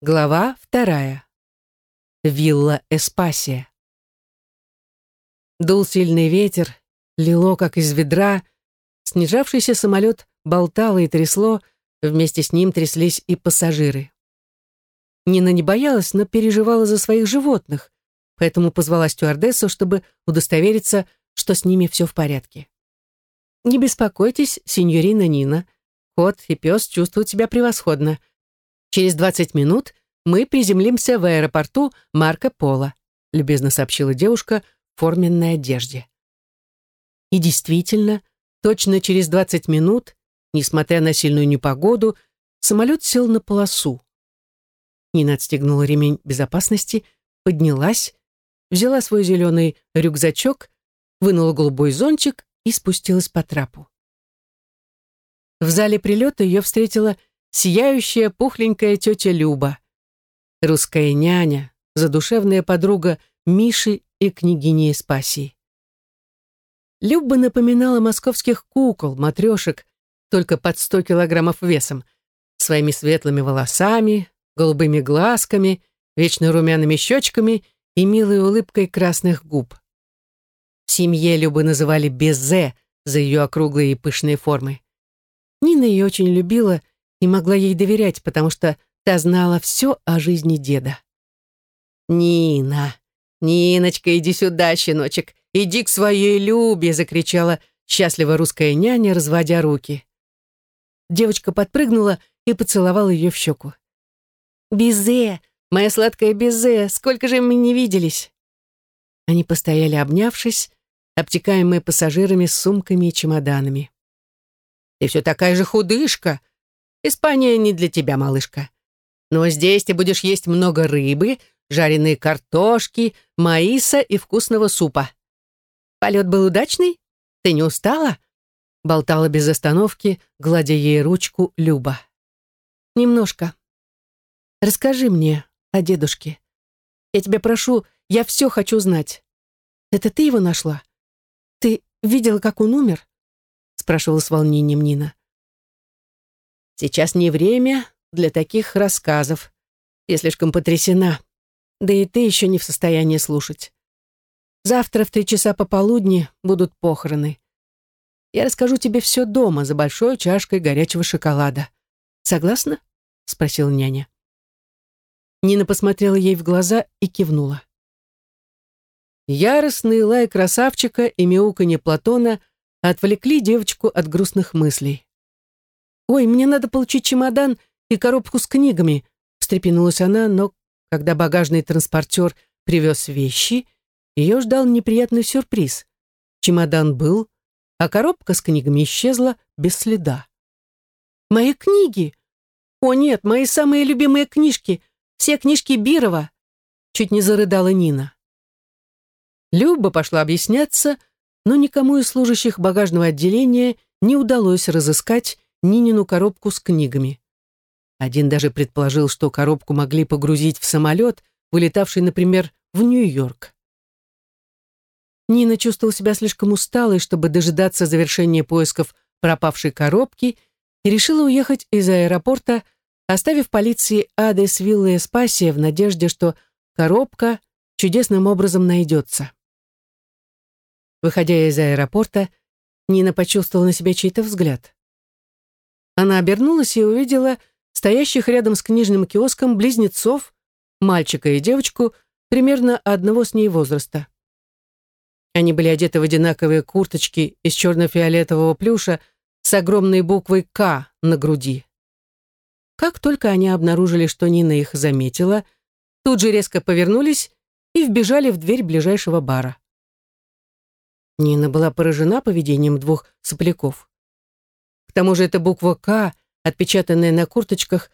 Глава вторая. Вилла Эспасия. Дул сильный ветер, лило, как из ведра, снижавшийся самолет болтало и трясло, вместе с ним тряслись и пассажиры. Нина не боялась, но переживала за своих животных, поэтому позвала стюардессу, чтобы удостовериться, что с ними все в порядке. «Не беспокойтесь, сеньорина Нина. Кот и пес чувствуют себя превосходно. Через 20 минут мы приземлимся в аэропорту Марко Поло», любезно сообщила девушка в форменной одежде. И действительно, точно через 20 минут, несмотря на сильную непогоду, самолет сел на полосу. Нина отстегнула ремень безопасности, поднялась, взяла свой зеленый рюкзачок, вынула голубой зонтик и спустилась по трапу. В зале прилета ее встретила сияющая пухленькая тетя Люба, русская няня, задушевная подруга Миши и княгини Эспасии. Люба напоминала московских кукол, матрешек, только под сто килограммов весом, своими светлыми волосами, голубыми глазками, вечно румяными щечками и милой улыбкой красных губ. В семье Любы называли Безе за ее округлые и пышные формы. Нина ее очень любила и могла ей доверять, потому что та знала все о жизни деда. «Нина! Ниночка, иди сюда, щеночек! Иди к своей Любе!» — закричала счастливо русская няня, разводя руки. Девочка подпрыгнула и поцеловала ее в щеку. «Безе! Моя сладкая Безе! Сколько же мы не виделись!» Они постояли, обнявшись, обтекаемые пассажирами с сумками и чемоданами. «Ты все такая же худышка! Испания не для тебя, малышка. Но здесь ты будешь есть много рыбы, жареные картошки, маиса и вкусного супа. Полет был удачный? Ты не устала?» Болтала без остановки, гладя ей ручку Люба. «Немножко», Расскажи мне о дедушке. Я тебя прошу, я все хочу знать. Это ты его нашла? Ты видела, как он умер?» спрашивала с волнением Нина. «Сейчас не время для таких рассказов. Я слишком потрясена. Да и ты еще не в состоянии слушать. Завтра в три часа пополудни будут похороны. Я расскажу тебе все дома за большой чашкой горячего шоколада. Согласна?» — спросила няня. Нина посмотрела ей в глаза и кивнула. Яростный лай красавчика и мяуканье Платона отвлекли девочку от грустных мыслей. «Ой, мне надо получить чемодан и коробку с книгами», встрепенулась она, но когда багажный транспортер привез вещи, ее ждал неприятный сюрприз. Чемодан был, а коробка с книгами исчезла без следа. «Мои книги! О нет, мои самые любимые книжки!» Все книжки Бирова!» Чуть не зарыдала Нина. Люба пошла объясняться, но никому из служащих багажного отделения не удалось разыскать Нинину коробку с книгами. Один даже предположил, что коробку могли погрузить в самолет, вылетавший, например, в Нью-Йорк. Нина чувствовала себя слишком усталой, чтобы дожидаться завершения поисков пропавшей коробки, и решила уехать из аэропорта оставив полиции адрес виллы Эспасия в надежде, что коробка чудесным образом найдется. Выходя из аэропорта, Нина почувствовала на себе чей-то взгляд. Она обернулась и увидела стоящих рядом с книжным киоском близнецов, мальчика и девочку, примерно одного с ней возраста. Они были одеты в одинаковые курточки из черно-фиолетового плюша с огромной буквой «К» на груди. Как только они обнаружили, что Нина их заметила, тут же резко повернулись и вбежали в дверь ближайшего бара. Нина была поражена поведением двух сопляков. К тому же эта буква «К», отпечатанная на курточках,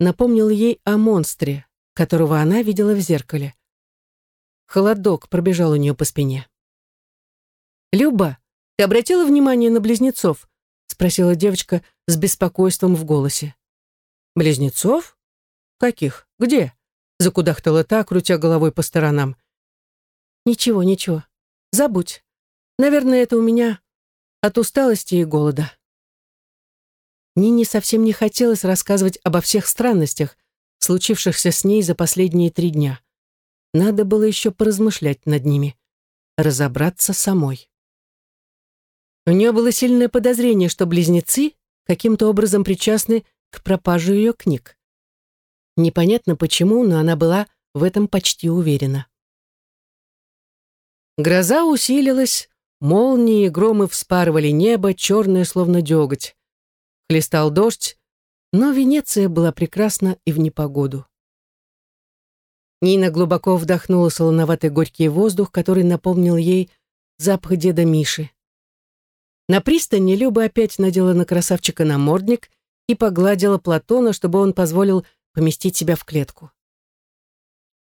напомнила ей о монстре, которого она видела в зеркале. Холодок пробежал у нее по спине. «Люба, ты обратила внимание на близнецов?» спросила девочка с беспокойством в голосе. «Близнецов? Каких? Где?» Закудахтала та, крутя головой по сторонам. «Ничего, ничего. Забудь. Наверное, это у меня от усталости и голода». Нине совсем не хотелось рассказывать обо всех странностях, случившихся с ней за последние три дня. Надо было еще поразмышлять над ними, разобраться самой. У нее было сильное подозрение, что близнецы каким-то образом причастны к пропаже ее книг. Непонятно почему, но она была в этом почти уверена. Гроза усилилась, молнии и громы вспарывали небо, черное, словно деготь. Хлестал дождь, но Венеция была прекрасна и в непогоду. Нина глубоко вдохнула солоноватый горький воздух, который напомнил ей запах деда Миши. На пристани Люба опять надела на красавчика намордник и погладила Платона, чтобы он позволил поместить себя в клетку.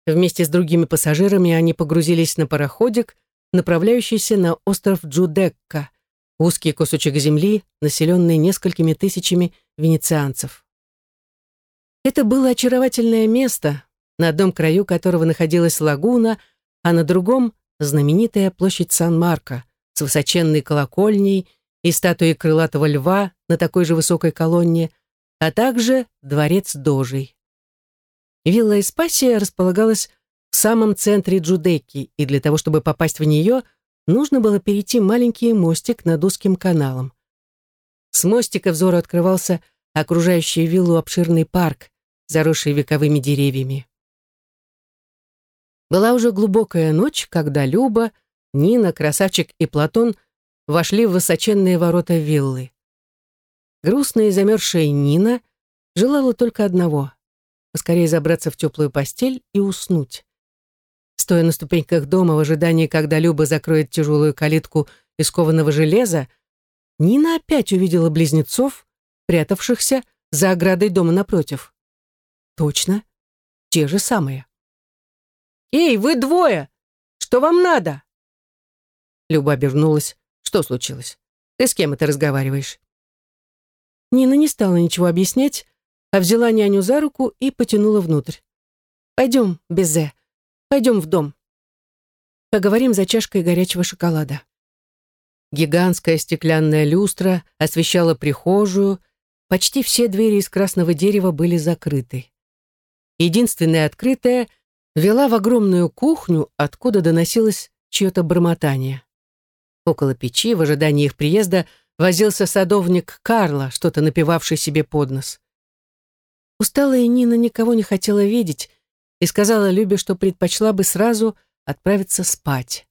Вместе с другими пассажирами они погрузились на пароходик, направляющийся на остров Джудекка, узкий кусочек земли, населенный несколькими тысячами венецианцев. Это было очаровательное место, на одном краю которого находилась лагуна, а на другом — знаменитая площадь Сан-Марко с высоченной колокольней и статуей крылатого льва на такой же высокой колонне, а также дворец Дожей. Вилла Испасия располагалась в самом центре Джудеки, и для того, чтобы попасть в нее, нужно было перейти маленький мостик над узким каналом. С мостика взору открывался окружающий виллу обширный парк, заросший вековыми деревьями. Была уже глубокая ночь, когда Люба, Нина, Красавчик и Платон вошли в высоченные ворота виллы. Грустная и замерзшая Нина желала только одного — поскорее забраться в теплую постель и уснуть. Стоя на ступеньках дома в ожидании, когда Люба закроет тяжелую калитку из кованого железа, Нина опять увидела близнецов, прятавшихся за оградой дома напротив. Точно, те же самые. «Эй, вы двое! Что вам надо?» Люба обернулась. «Что случилось? Ты с кем это разговариваешь?» Нина не стала ничего объяснять, а взяла няню за руку и потянула внутрь. «Пойдем, Безе, пойдем в дом. Поговорим за чашкой горячего шоколада». Гигантская стеклянная люстра освещала прихожую, почти все двери из красного дерева были закрыты. Единственная открытая вела в огромную кухню, откуда доносилось чье-то бормотание. Около печи, в ожидании их приезда, возился садовник Карла, что-то напивавший себе под нос. Усталая Нина никого не хотела видеть и сказала Любе, что предпочла бы сразу отправиться спать.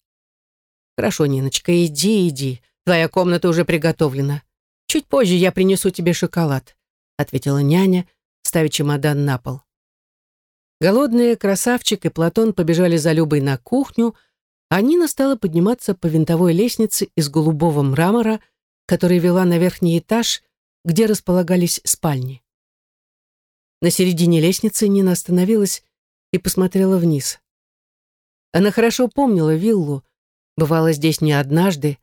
«Хорошо, Ниночка, иди, иди. Твоя комната уже приготовлена. Чуть позже я принесу тебе шоколад», ответила няня, ставя чемодан на пол. Голодные красавчик и Платон побежали за Любой на кухню, а Нина стала подниматься по винтовой лестнице из голубого мрамора, которая вела на верхний этаж, где располагались спальни. На середине лестницы Нина остановилась и посмотрела вниз. Она хорошо помнила виллу, бывала здесь не однажды,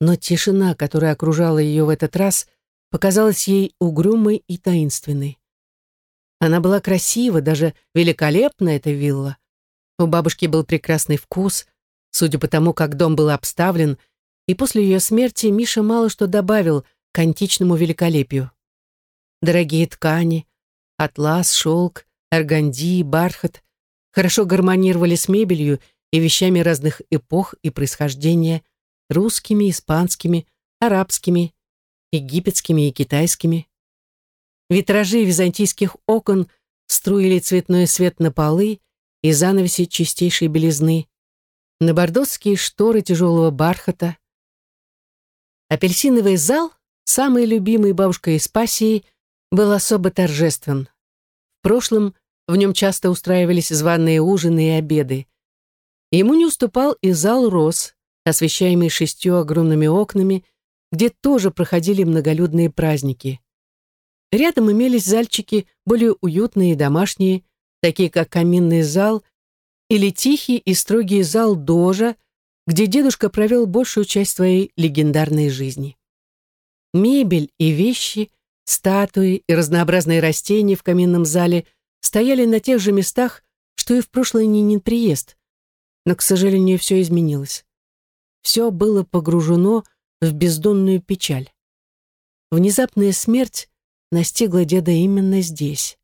но тишина, которая окружала ее в этот раз, показалась ей угрюмой и таинственной. Она была красива, даже великолепна, эта вилла. У бабушки был прекрасный вкус, судя по тому, как дом был обставлен, и после ее смерти Миша мало что добавил к античному великолепию. Дорогие ткани, атлас, шелк, органди, бархат хорошо гармонировали с мебелью и вещами разных эпох и происхождения, русскими, испанскими, арабскими, египетскими и китайскими. Витражи византийских окон струили цветной свет на полы и занавеси чистейшей белизны, на бордосские шторы тяжелого бархата. Апельсиновый зал, самый любимый бабушкой Испасии, был особо торжествен. В прошлом в нем часто устраивались званые ужины и обеды. Ему не уступал и зал роз, освещаемый шестью огромными окнами, где тоже проходили многолюдные праздники. Рядом имелись зальчики более уютные и домашние, такие как каминный зал или тихий и строгий зал Дожа, где дедушка провел большую часть своей легендарной жизни. Мебель и вещи, статуи и разнообразные растения в каминном зале стояли на тех же местах, что и в прошлый Нинин приезд. Но, к сожалению, все изменилось. Все было погружено в бездонную печаль. Внезапная смерть настигла деда именно здесь.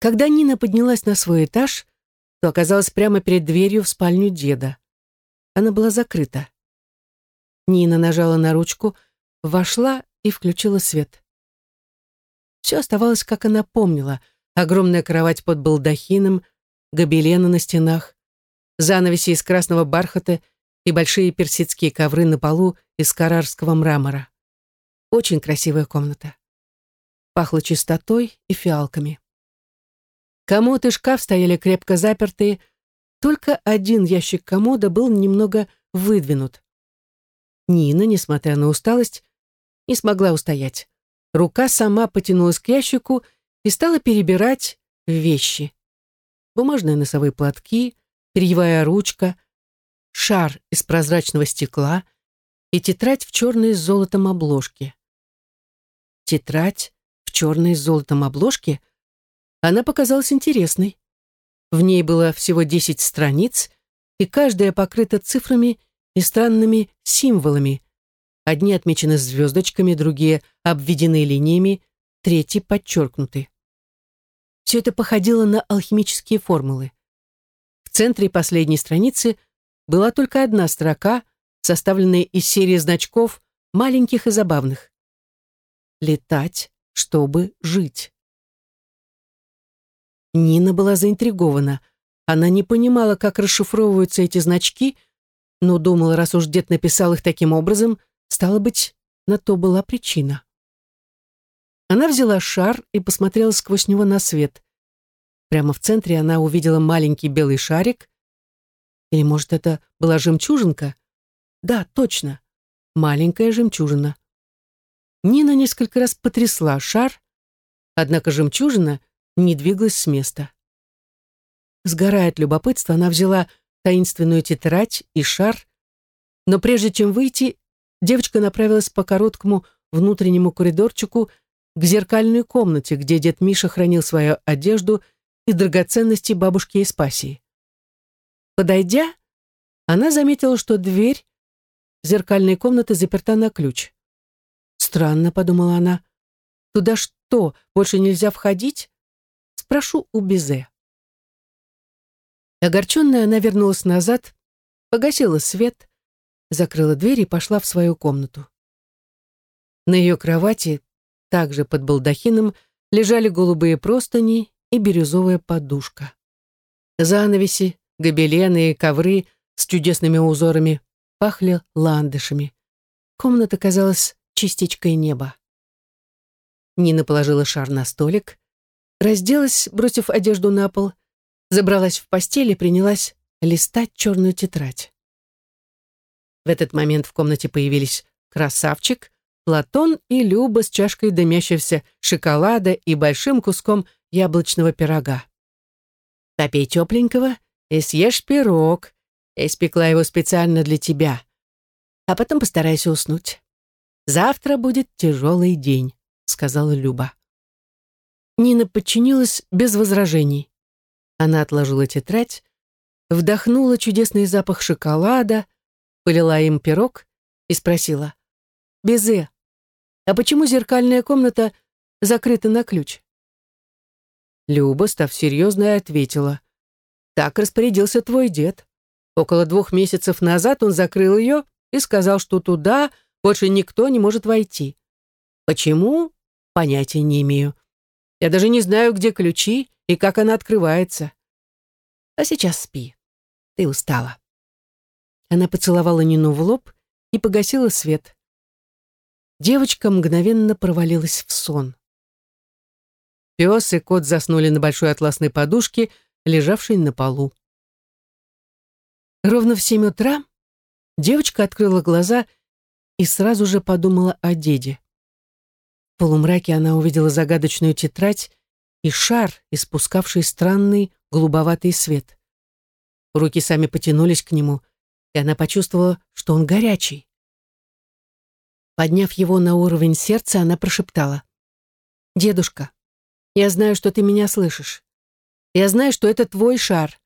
Когда Нина поднялась на свой этаж, то оказалась прямо перед дверью в спальню деда. Она была закрыта. Нина нажала на ручку, вошла и включила свет. Все оставалось, как она помнила. Огромная кровать под балдахином, гобелены на стенах, занавеси из красного бархата и большие персидские ковры на полу из карарского мрамора. Очень красивая комната. Пахло чистотой и фиалками. Комод и шкаф стояли крепко запертые, только один ящик комода был немного выдвинут. Нина, несмотря на усталость, не смогла устоять. Рука сама потянулась к ящику и стала перебирать вещи. Бумажные носовые платки, перьевая ручка, шар из прозрачного стекла и тетрадь в черной с золотом обложке. Тетрадь в черной с золотом обложке — она показалась интересной. В ней было всего 10 страниц, и каждая покрыта цифрами и странными символами. Одни отмечены звездочками, другие обведены линиями, третьи подчеркнуты. Все это походило на алхимические формулы. В центре последней страницы была только одна строка, составленная из серии значков, маленьких и забавных. «Летать, чтобы жить». Нина была заинтригована. Она не понимала, как расшифровываются эти значки, но думала, раз уж дед написал их таким образом, стало быть, на то была причина. Она взяла шар и посмотрела сквозь него на свет. Прямо в центре она увидела маленький белый шарик. Или, может, это была жемчужинка? Да, точно, маленькая жемчужина. Нина несколько раз потрясла шар, однако жемчужина — не двигалась с места. Сгорая от любопытства, она взяла таинственную тетрадь и шар, но прежде чем выйти, девочка направилась по короткому внутреннему коридорчику к зеркальной комнате, где дед Миша хранил свою одежду и драгоценности бабушки Эспасии. Подойдя, она заметила, что дверь зеркальной комнаты заперта на ключ. «Странно», — подумала она, — «туда что, больше нельзя входить?» Спрошу у Бизе. Огорченная, она вернулась назад, погасила свет, закрыла дверь и пошла в свою комнату. На ее кровати, также под балдахином, лежали голубые простыни и бирюзовая подушка. Занавеси, гобелены и ковры с чудесными узорами пахли ландышами. Комната казалась частичкой неба. Нина положила шар на столик, разделась, бросив одежду на пол, забралась в постель и принялась листать черную тетрадь. В этот момент в комнате появились красавчик, Платон и Люба с чашкой дымящегося шоколада и большим куском яблочного пирога. «Попей тепленького и съешь пирог. Я испекла его специально для тебя. А потом постарайся уснуть. Завтра будет тяжелый день», — сказала Люба. Нина подчинилась без возражений. Она отложила тетрадь, вдохнула чудесный запах шоколада, полила им пирог и спросила. «Безе, а почему зеркальная комната закрыта на ключ?» Люба, став серьезной, ответила. «Так распорядился твой дед. Около двух месяцев назад он закрыл ее и сказал, что туда больше никто не может войти. Почему? Понятия не имею. Я даже не знаю, где ключи и как она открывается. А сейчас спи. Ты устала. Она поцеловала Нину в лоб и погасила свет. Девочка мгновенно провалилась в сон. Пес и кот заснули на большой атласной подушке, лежавшей на полу. Ровно в семь утра девочка открыла глаза и сразу же подумала о деде. В полумраке она увидела загадочную тетрадь и шар, испускавший странный голубоватый свет. Руки сами потянулись к нему, и она почувствовала, что он горячий. Подняв его на уровень сердца, она прошептала. «Дедушка, я знаю, что ты меня слышишь. Я знаю, что это твой шар.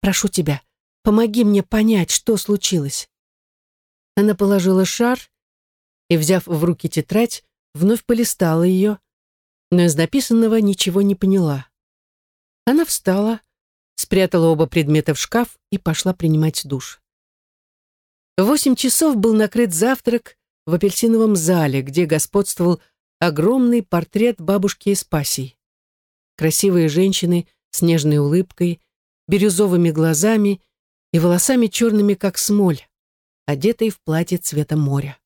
Прошу тебя, помоги мне понять, что случилось». Она положила шар и, взяв в руки тетрадь, вновь полистала ее, но из написанного ничего не поняла. Она встала, спрятала оба предмета в шкаф и пошла принимать душ. В восемь часов был накрыт завтрак в апельсиновом зале, где господствовал огромный портрет бабушки Эспасий. Красивые женщины с нежной улыбкой, бирюзовыми глазами и волосами черными, как смоль, одетой в платье цвета моря.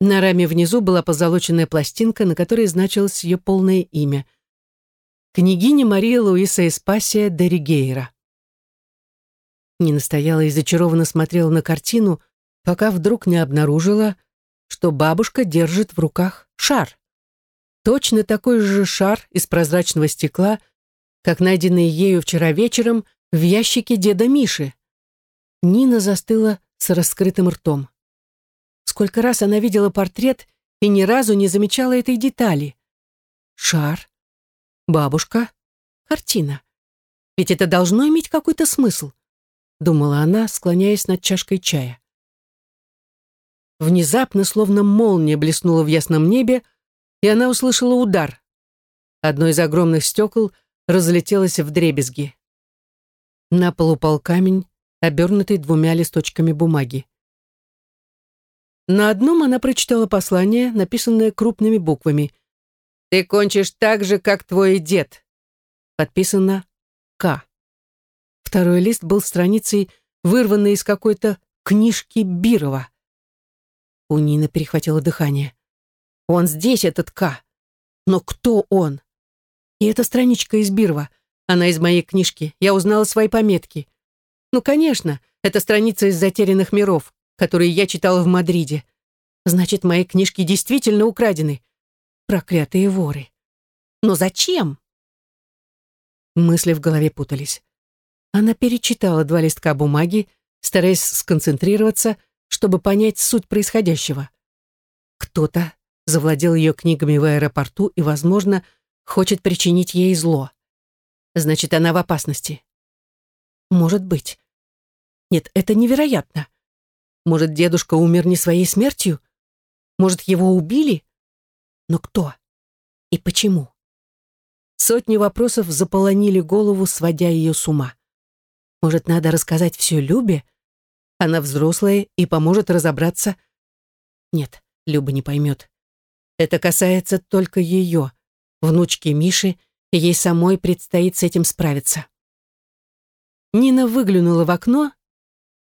На раме внизу была позолоченная пластинка, на которой значилось ее полное имя — княгиня Мария Луиса Эспасия де Ригейра. Нина стояла и зачарованно смотрела на картину, пока вдруг не обнаружила, что бабушка держит в руках шар. Точно такой же шар из прозрачного стекла, как найденный ею вчера вечером в ящике деда Миши. Нина застыла с раскрытым ртом. Сколько раз она видела портрет и ни разу не замечала этой детали. Шар, бабушка, картина. Ведь это должно иметь какой-то смысл, думала она, склоняясь над чашкой чая. Внезапно, словно молния блеснула в ясном небе, и она услышала удар. Одно из огромных стекол разлетелось в дребезги. На пол упал камень, обернутый двумя листочками бумаги. На одном она прочитала послание, написанное крупными буквами. «Ты кончишь так же, как твой дед». Подписано «К». Второй лист был страницей, вырванной из какой-то книжки Бирова. У Нины перехватило дыхание. «Он здесь, этот К. Но кто он?» «И эта страничка из Бирова. Она из моей книжки. Я узнала свои пометки. Ну, конечно, это страница из затерянных миров которые я читала в Мадриде. Значит, мои книжки действительно украдены. Проклятые воры. Но зачем? Мысли в голове путались. Она перечитала два листка бумаги, стараясь сконцентрироваться, чтобы понять суть происходящего. Кто-то завладел ее книгами в аэропорту и, возможно, хочет причинить ей зло. Значит, она в опасности. Может быть. Нет, это невероятно. Может, дедушка умер не своей смертью? Может, его убили? Но кто? И почему? Сотни вопросов заполонили голову, сводя ее с ума. Может, надо рассказать все Любе? Она взрослая и поможет разобраться. Нет, Люба не поймет. Это касается только ее, внучки Миши, и ей самой предстоит с этим справиться. Нина выглянула в окно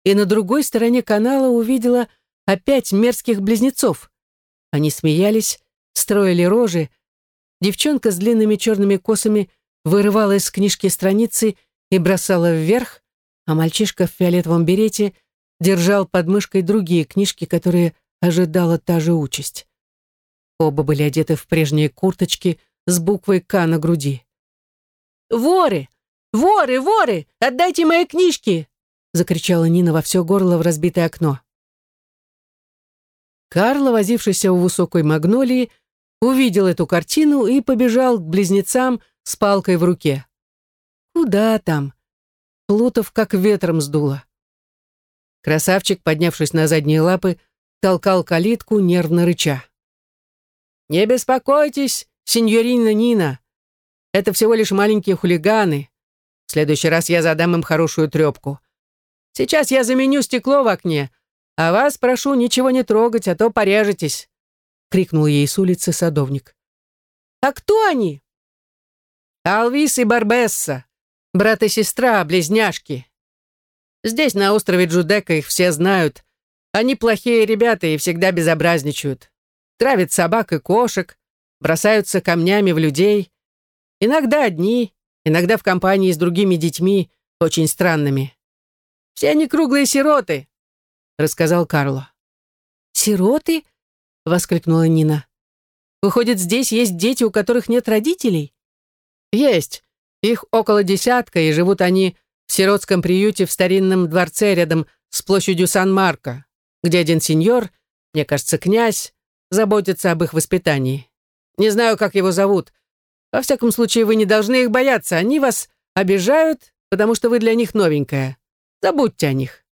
и на другой стороне канала увидела опять мерзких близнецов. Они смеялись, строили рожи. Девчонка с длинными черными косами вырывала из книжки страницы и бросала вверх, а мальчишка в фиолетовом берете держал под мышкой другие книжки, которые ожидала та же участь. Оба были одеты в прежние курточки с буквой «К» на груди. «Воры! Воры! Воры! Отдайте мои книжки!» закричала Нина во все горло в разбитое окно. Карл, возившийся у высокой магнолии, увидел эту картину и побежал к близнецам с палкой в руке. Куда там? Плутов как ветром сдуло. Красавчик, поднявшись на задние лапы, толкал калитку, нервно рыча. «Не беспокойтесь, сеньорина Нина. Это всего лишь маленькие хулиганы. В следующий раз я задам им хорошую трепку. Сейчас я заменю стекло в окне, а вас прошу ничего не трогать, а то порежетесь», — крикнул ей с улицы садовник. «А кто они?» «Алвис и Барбесса, брат и сестра, близняшки. Здесь, на острове Джудека, их все знают. Они плохие ребята и всегда безобразничают. Травят собак и кошек, бросаются камнями в людей. Иногда одни, иногда в компании с другими детьми, очень странными. Все они круглые сироты», — рассказал Карло. «Сироты?» — воскликнула Нина. «Выходит, здесь есть дети, у которых нет родителей?» «Есть. Их около десятка, и живут они в сиротском приюте в старинном дворце рядом с площадью Сан-Марко, где один сеньор, мне кажется, князь, заботится об их воспитании. Не знаю, как его зовут. Во всяком случае, вы не должны их бояться. Они вас обижают, потому что вы для них новенькая. Забудьте о них.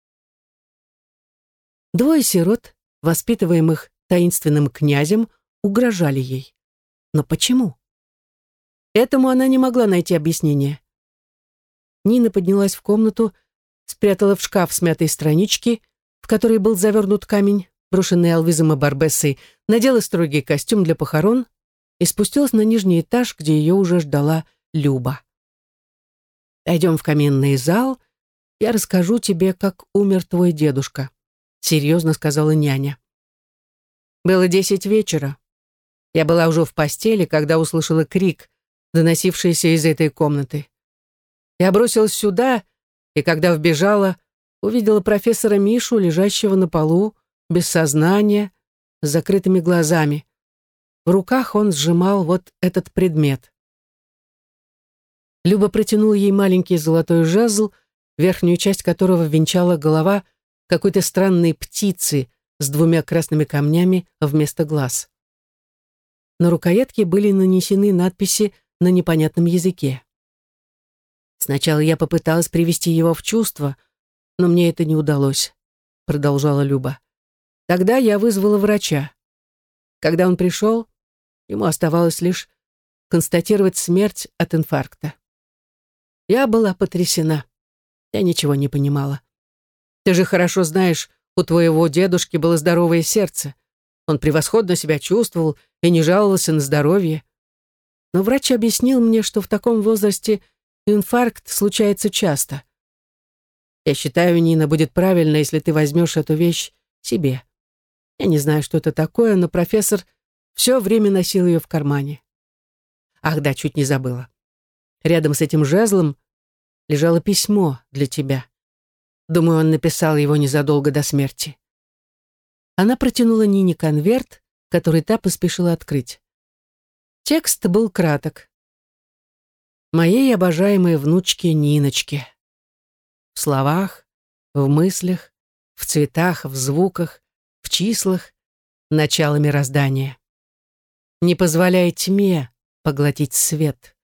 Двое сирот, воспитываемых таинственным князем, угрожали ей. Но почему? Этому она не могла найти объяснение. Нина поднялась в комнату, спрятала в шкаф смятые странички, в которые был завернут камень, брошенный Алвизом и Барбессой, надела строгий костюм для похорон и спустилась на нижний этаж, где ее уже ждала Люба. «Пойдем в каменный зал, я расскажу тебе, как умер твой дедушка», серьезно сказала няня. Было десять вечера. Я была уже в постели, когда услышала крик, доносившийся из этой комнаты. Я бросилась сюда, и когда вбежала, увидела профессора Мишу, лежащего на полу, без сознания, с закрытыми глазами. В руках он сжимал вот этот предмет. Люба протянула ей маленький золотой жезл, верхнюю часть которого венчала голова какой-то странной птицы с двумя красными камнями вместо глаз. На рукоятке были нанесены надписи на непонятном языке. Сначала я попыталась привести его в чувство, но мне это не удалось, продолжала Люба. Тогда я вызвала врача. Когда он пришел, ему оставалось лишь констатировать смерть от инфаркта. Я была потрясена. Я ничего не понимала. Ты же хорошо знаешь, у твоего дедушки было здоровое сердце. Он превосходно себя чувствовал и не жаловался на здоровье. Но врач объяснил мне, что в таком возрасте инфаркт случается часто. Я считаю, Нина, будет правильно, если ты возьмешь эту вещь себе. Я не знаю, что это такое, но профессор все время носил ее в кармане. Ах да, чуть не забыла. Рядом с этим жезлом лежало письмо для тебя. Думаю, он написал его незадолго до смерти. Она протянула Нине конверт, который та поспешила открыть. Текст был краток. «Моей обожаемой внучке Ниночке». В словах, в мыслях, в цветах, в звуках, в числах, начало мироздания. Не позволяй тьме поглотить свет.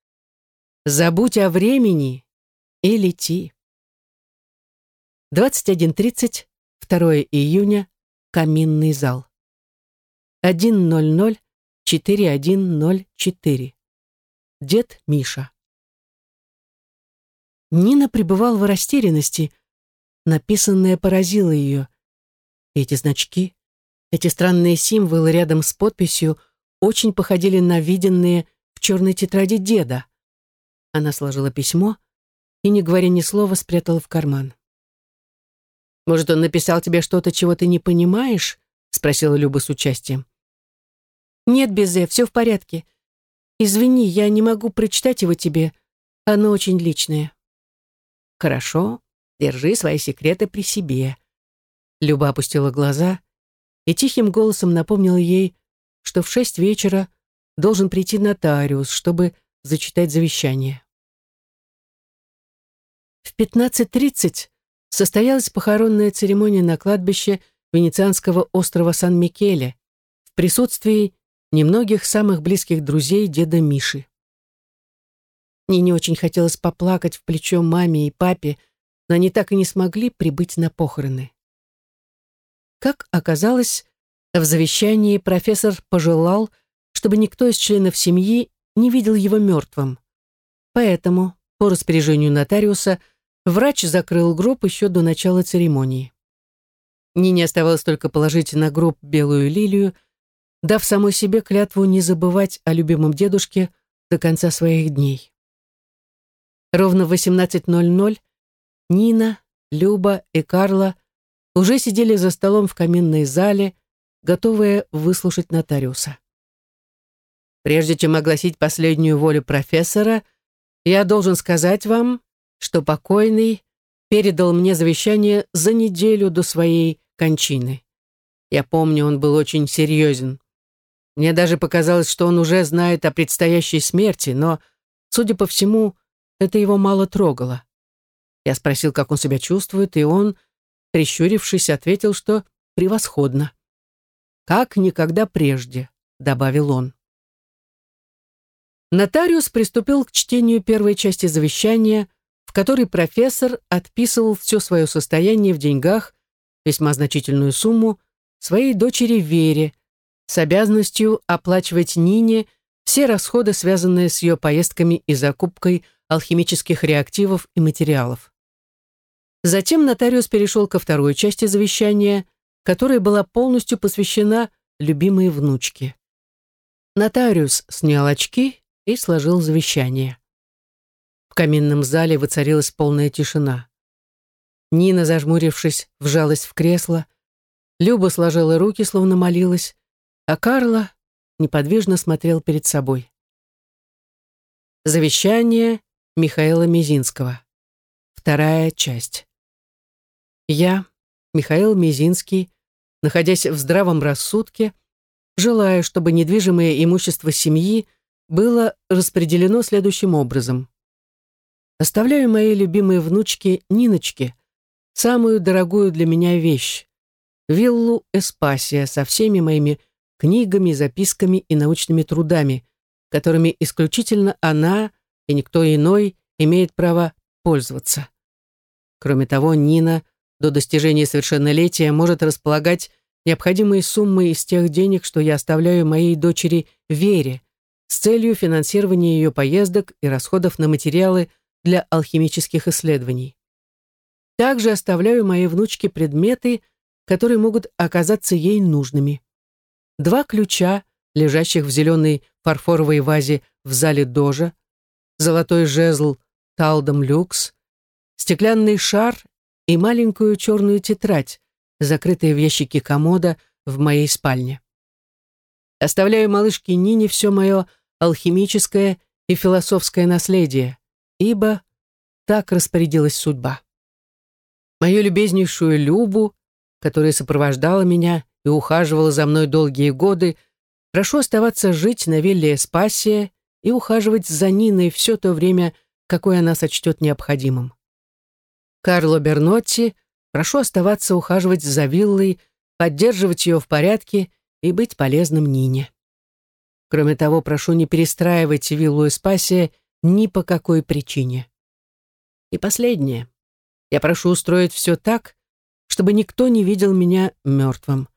Забудь о времени и лети. 21.30, 2 июня, каминный зал. 1.00, 4104. Дед Миша. Нина пребывала в растерянности. Написанное поразило ее. Эти значки, эти странные символы рядом с подписью очень походили на виденные в черной тетради деда. Она сложила письмо и, не говоря ни слова, спрятала в карман. «Может, он написал тебе что-то, чего ты не понимаешь?» — спросила Люба с участием. «Нет, Безе, все в порядке. Извини, я не могу прочитать его тебе. Оно очень личное». «Хорошо, держи свои секреты при себе», Люба опустила глаза и тихим голосом напомнила ей, что в шесть вечера должен прийти нотариус, чтобы зачитать завещание. В 15.30 состоялась похоронная церемония на кладбище венецианского острова Сан-Микеле в присутствии немногих самых близких друзей деда Миши. Нине очень хотелось поплакать в плечо маме и папе, но они так и не смогли прибыть на похороны. Как оказалось, в завещании профессор пожелал, чтобы никто из членов семьи не видел его мертвым. Поэтому, по распоряжению нотариуса, врач закрыл гроб еще до начала церемонии. Нине оставалось только положить на гроб белую лилию, дав самой себе клятву не забывать о любимом дедушке до конца своих дней. Ровно в 18.00 Нина, Люба и Карла уже сидели за столом в каминной зале, готовые выслушать нотариуса. Прежде чем огласить последнюю волю профессора, я должен сказать вам, что покойный передал мне завещание за неделю до своей кончины. Я помню, он был очень серьезен. Мне даже показалось, что он уже знает о предстоящей смерти, но, судя по всему, это его мало трогало. Я спросил, как он себя чувствует, и он прищурившись, ответил, что превосходно. «Как никогда прежде», — добавил он. Нотариус приступил к чтению первой части завещания, в которой профессор отписывал все свое состояние в деньгах, весьма значительную сумму, своей дочери Вере, с обязанностью оплачивать Нине все расходы, связанные с ее поездками и закупкой алхимических реактивов и материалов. Затем нотариус перешел ко второй части завещания, которая была полностью посвящена любимой внучке. Нотариус снял очки и сложил завещание. В каминном зале воцарилась полная тишина. Нина, зажмурившись, вжалась в кресло. Люба сложила руки, словно молилась, а Карла неподвижно смотрел перед собой. Завещание Михаила Мизинского. Вторая часть. Я, Михаил Мизинский, находясь в здравом рассудке, желаю, чтобы недвижимое имущество семьи было распределено следующим образом. Оставляю моей любимой внучке Ниночке самую дорогую для меня вещь — виллу Эспасия со всеми моими книгами, записками и научными трудами, которыми исключительно она и никто иной имеет право пользоваться. Кроме того, Нина до достижения совершеннолетия может располагать необходимые суммы из тех денег, что я оставляю моей дочери Вере, с целью финансирования ее поездок и расходов на материалы для алхимических исследований. Также оставляю моей внучке предметы, которые могут оказаться ей нужными. Два ключа, лежащих в зеленой фарфоровой вазе в зале Дожа, золотой жезл Талдом Люкс, стеклянный шар и маленькую черную тетрадь, закрытые в ящике комода в моей спальне. Оставляю малышке Нине все мое алхимическое и философское наследие, ибо так распорядилась судьба. Мою любезнейшую Любу, которая сопровождала меня и ухаживала за мной долгие годы, прошу оставаться жить на вилле Эспасия и ухаживать за Ниной все то время, какое она сочтет необходимым. Карло Бернотти прошу оставаться ухаживать за виллой, поддерживать ее в порядке и быть полезным Нине. Кроме того, прошу не перестраивать виллу Эспасия ни по какой причине. И последнее. Я прошу устроить все так, чтобы никто не видел меня мертвым.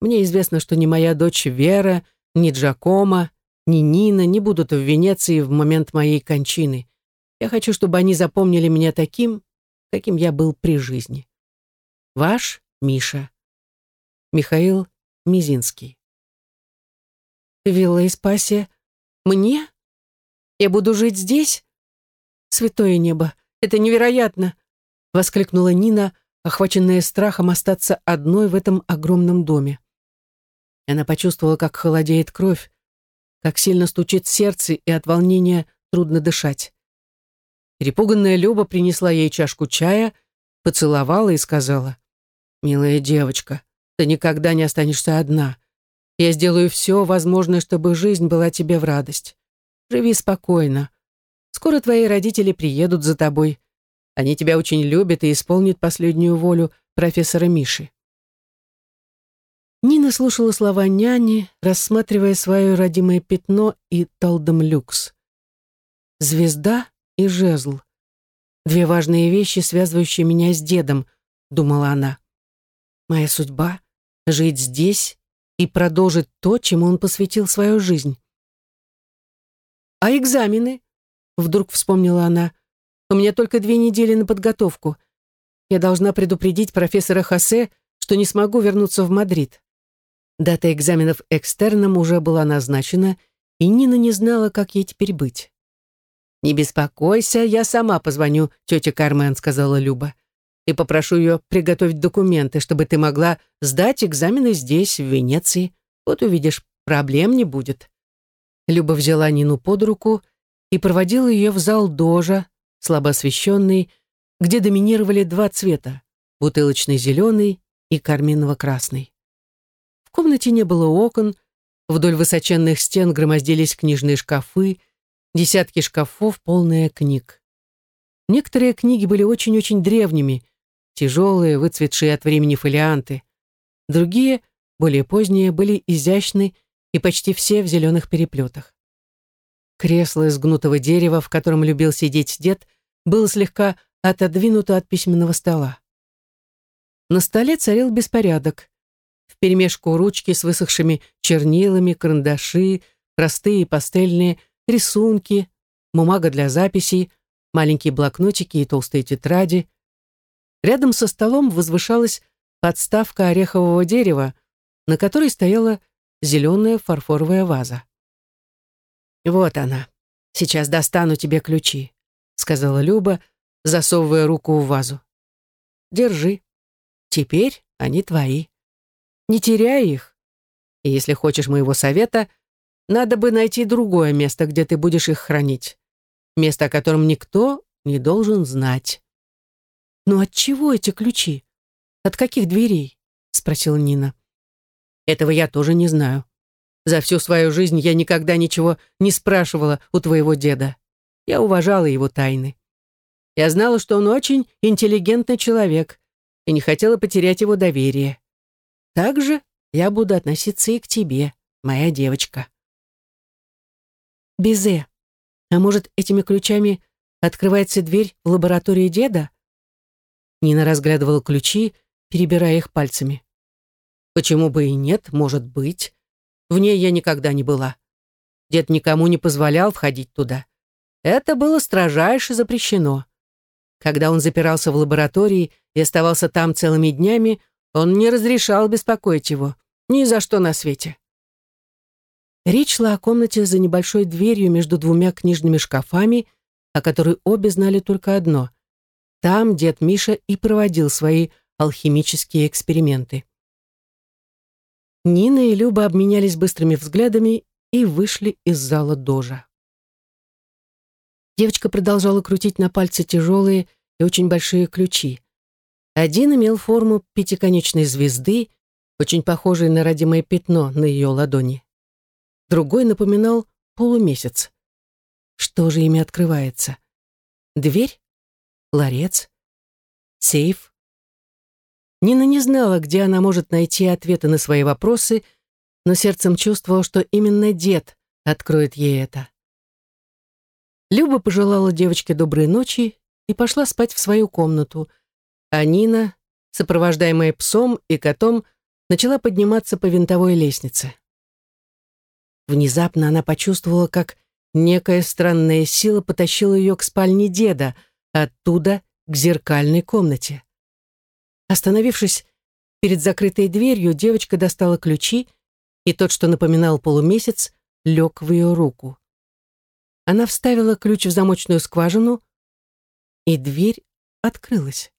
Мне известно, что ни моя дочь Вера, ни Джакома, ни Нина не будут в Венеции в момент моей кончины. Я хочу, чтобы они запомнили меня таким, каким я был при жизни. Ваш Миша. Михаил Мизинский. Вилла Испасия. Мне? Я буду жить здесь? Святое небо, это невероятно! Воскликнула Нина, охваченная страхом остаться одной в этом огромном доме. Она почувствовала, как холодеет кровь, как сильно стучит сердце, и от волнения трудно дышать. Перепуганная Люба принесла ей чашку чая, поцеловала и сказала, «Милая девочка, ты никогда не останешься одна. Я сделаю все возможное, чтобы жизнь была тебе в радость. Живи спокойно. Скоро твои родители приедут за тобой. Они тебя очень любят и исполнят последнюю волю профессора Миши. Нина слушала слова няни, рассматривая свое родимое пятно и талдом люкс. «Звезда и жезл. Две важные вещи, связывающие меня с дедом», — думала она. «Моя судьба — жить здесь и продолжить то, чему он посвятил свою жизнь». «А экзамены?» — вдруг вспомнила она. «У меня только две недели на подготовку. Я должна предупредить профессора Хосе, что не смогу вернуться в Мадрид». Дата экзаменов экстерном уже была назначена, и Нина не знала, как ей теперь быть. «Не беспокойся, я сама позвоню тете Кармен», — сказала Люба, «и попрошу ее приготовить документы, чтобы ты могла сдать экзамены здесь, в Венеции. Вот увидишь, проблем не будет». Люба взяла Нину под руку и проводила ее в зал дожа, слабо освещенный, где доминировали два цвета — бутылочный зеленый и карминово-красный. В комнате не было окон, вдоль высоченных стен громоздились книжные шкафы, десятки шкафов, полные книг. Некоторые книги были очень-очень древними, тяжелые, выцветшие от времени фолианты. Другие, более поздние, были изящны и почти все в зеленых переплетах. Кресло из гнутого дерева, в котором любил сидеть дед, было слегка отодвинуто от письменного стола. На столе царил беспорядок вперемешку ручки с высохшими чернилами, карандаши, простые пастельные рисунки, бумага для записей, маленькие блокнотики и толстые тетради. Рядом со столом возвышалась подставка орехового дерева, на которой стояла зеленая фарфоровая ваза. «Вот она. Сейчас достану тебе ключи», — сказала Люба, засовывая руку в вазу. «Держи. Теперь они твои. Не теряй их. И если хочешь моего совета, надо бы найти другое место, где ты будешь их хранить. Место, о котором никто не должен знать». «Ну от чего эти ключи? От каких дверей?» — спросила Нина. «Этого я тоже не знаю. За всю свою жизнь я никогда ничего не спрашивала у твоего деда. Я уважала его тайны. Я знала, что он очень интеллигентный человек и не хотела потерять его доверие. Так же я буду относиться и к тебе, моя девочка. Безе, а может, этими ключами открывается дверь в лабораторию деда? Нина разглядывала ключи, перебирая их пальцами. Почему бы и нет, может быть. В ней я никогда не была. Дед никому не позволял входить туда. Это было строжайше запрещено. Когда он запирался в лаборатории и оставался там целыми днями, он не разрешал беспокоить его. Ни за что на свете. Речь шла о комнате за небольшой дверью между двумя книжными шкафами, о которой обе знали только одно. Там дед Миша и проводил свои алхимические эксперименты. Нина и Люба обменялись быстрыми взглядами и вышли из зала дожа. Девочка продолжала крутить на пальце тяжелые и очень большие ключи. Один имел форму пятиконечной звезды, очень похожей на родимое пятно на ее ладони. Другой напоминал полумесяц. Что же ими открывается? Дверь? Ларец? Сейф? Нина не знала, где она может найти ответы на свои вопросы, но сердцем чувствовала, что именно дед откроет ей это. Люба пожелала девочке доброй ночи и пошла спать в свою комнату, а Нина, сопровождаемая псом и котом, начала подниматься по винтовой лестнице. Внезапно она почувствовала, как некая странная сила потащила ее к спальне деда, оттуда к зеркальной комнате. Остановившись перед закрытой дверью, девочка достала ключи, и тот, что напоминал полумесяц, лег в ее руку. Она вставила ключ в замочную скважину, и дверь открылась.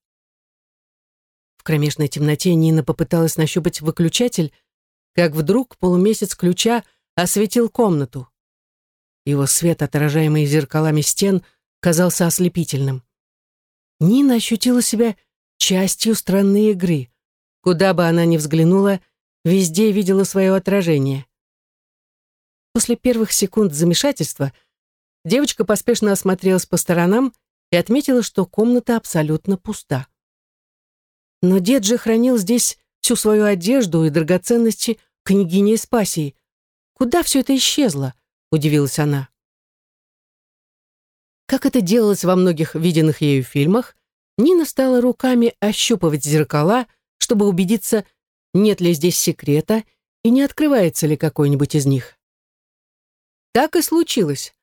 В кромешной темноте Нина попыталась нащупать выключатель, как вдруг полумесяц ключа осветил комнату. Его свет, отражаемый зеркалами стен, казался ослепительным. Нина ощутила себя частью странной игры. Куда бы она ни взглянула, везде видела свое отражение. После первых секунд замешательства девочка поспешно осмотрелась по сторонам и отметила, что комната абсолютно пуста. Но дед же хранил здесь всю свою одежду и драгоценности княгини Спасии. Куда все это исчезло? Удивилась она. Как это делалось во многих виденных ею фильмах, Нина стала руками ощупывать зеркала, чтобы убедиться, нет ли здесь секрета и не открывается ли какой-нибудь из них. Так и случилось.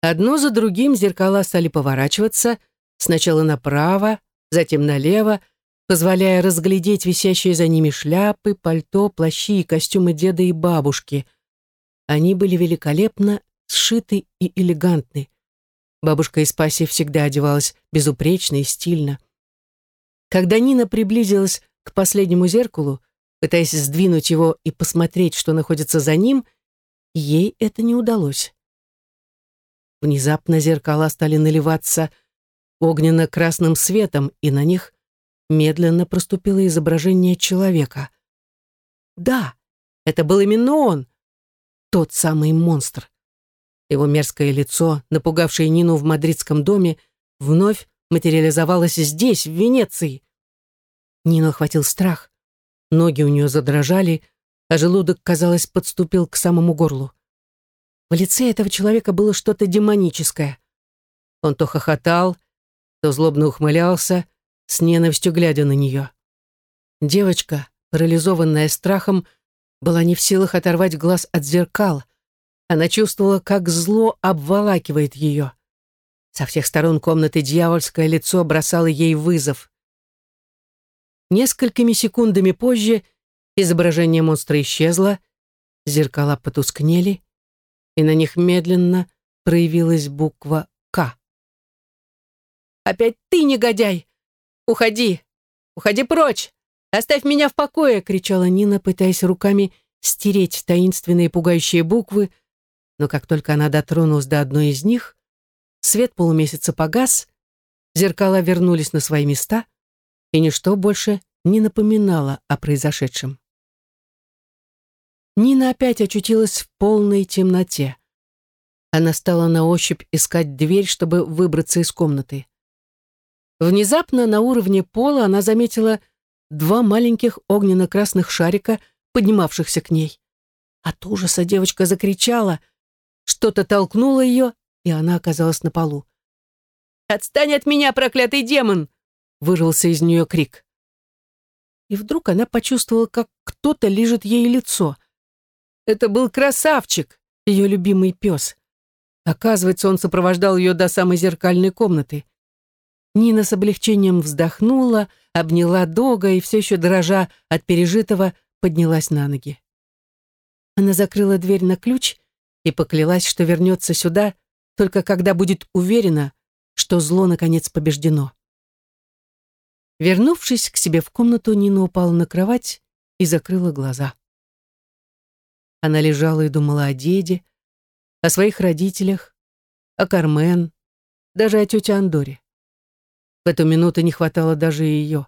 Одно за другим зеркала стали поворачиваться, сначала направо, затем налево, позволяя разглядеть висящие за ними шляпы, пальто, плащи и костюмы деда и бабушки. Они были великолепно сшиты и элегантны. Бабушка из Паси всегда одевалась безупречно и стильно. Когда Нина приблизилась к последнему зеркалу, пытаясь сдвинуть его и посмотреть, что находится за ним, ей это не удалось. Внезапно зеркала стали наливаться огненно-красным светом, и на них медленно проступило изображение человека. Да, это был именно он, тот самый монстр. Его мерзкое лицо, напугавшее Нину в мадридском доме, вновь материализовалось здесь, в Венеции. Нину охватил страх. Ноги у нее задрожали, а желудок, казалось, подступил к самому горлу. В лице этого человека было что-то демоническое. Он то хохотал, то злобно ухмылялся, с ненавистью глядя на нее. Девочка, парализованная страхом, была не в силах оторвать глаз от зеркал, она чувствовала, как зло обволакивает ее. Со всех сторон комнаты дьявольское лицо бросало ей вызов. Несколькими секундами позже изображение монстра исчезло, зеркала потускнели, и на них медленно проявилась буква «К». «Опять ты, негодяй! Уходи! Уходи прочь! Оставь меня в покое!» — кричала Нина, пытаясь руками стереть таинственные пугающие буквы, но как только она дотронулась до одной из них, свет полумесяца погас, зеркала вернулись на свои места, и ничто больше не напоминало о произошедшем. Нина опять очутилась в полной темноте. Она стала на ощупь искать дверь, чтобы выбраться из комнаты. Внезапно на уровне пола она заметила два маленьких огненно-красных шарика, поднимавшихся к ней. От ужаса девочка закричала, что-то толкнуло ее, и она оказалась на полу. «Отстань от меня, проклятый демон!» — вырвался из нее крик. И вдруг она почувствовала, как кто-то лижет ей лицо. Это был красавчик, ее любимый пес. Оказывается, он сопровождал ее до самой зеркальной комнаты. Нина с облегчением вздохнула, обняла Дога и все еще дрожа от пережитого поднялась на ноги. Она закрыла дверь на ключ и поклялась, что вернется сюда только когда будет уверена, что зло наконец побеждено. Вернувшись к себе в комнату, Нина упала на кровать и закрыла глаза. Она лежала и думала о деде, о своих родителях, о Кармен, даже о тете Андоре. В эту минуту не хватало даже ее.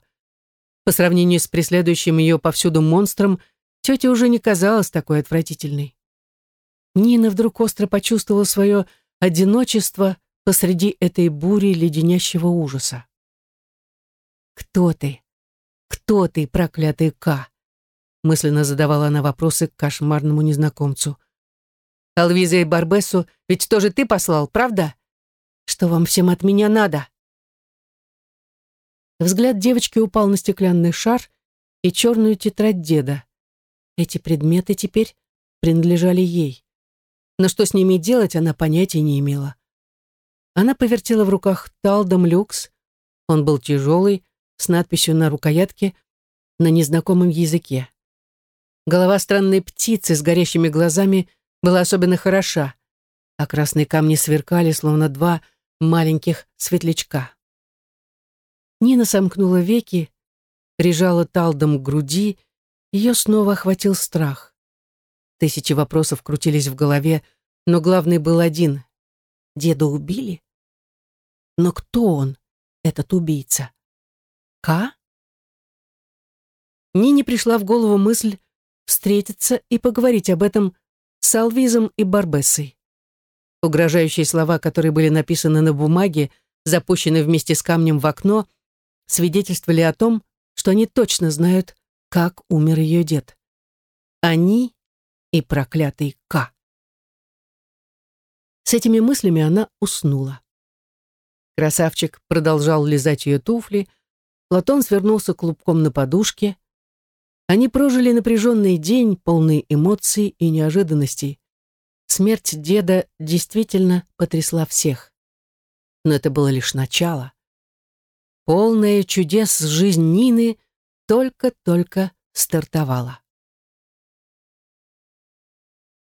По сравнению с преследующим ее повсюду монстром, тетя уже не казалась такой отвратительной. Нина вдруг остро почувствовала свое одиночество посреди этой бури леденящего ужаса. «Кто ты? Кто ты, проклятый К?» мысленно задавала она вопросы к кошмарному незнакомцу. «Алвиза и Барбессу ведь тоже ты послал, правда? Что вам всем от меня надо?» Взгляд девочки упал на стеклянный шар и черную тетрадь деда. Эти предметы теперь принадлежали ей. Но что с ними делать, она понятия не имела. Она повертела в руках талдом люкс. Он был тяжелый, с надписью на рукоятке на незнакомом языке. Голова странной птицы с горящими глазами была особенно хороша, а красные камни сверкали, словно два маленьких светлячка. Нина сомкнула веки, прижала талдом к груди, ее снова охватил страх. Тысячи вопросов крутились в голове, но главный был один. Деда убили? Но кто он, этот убийца? К? Нине пришла в голову мысль встретиться и поговорить об этом с Алвизом и Барбессой. Угрожающие слова, которые были написаны на бумаге, запущены вместе с камнем в окно, свидетельствовали о том, что они точно знают, как умер ее дед. Они и проклятый К. С этими мыслями она уснула. Красавчик продолжал лизать ее туфли, Платон свернулся клубком на подушке. Они прожили напряженный день, полный эмоций и неожиданностей. Смерть деда действительно потрясла всех. Но это было лишь начало. Полная чудес жизнь Нины только-только стартовала.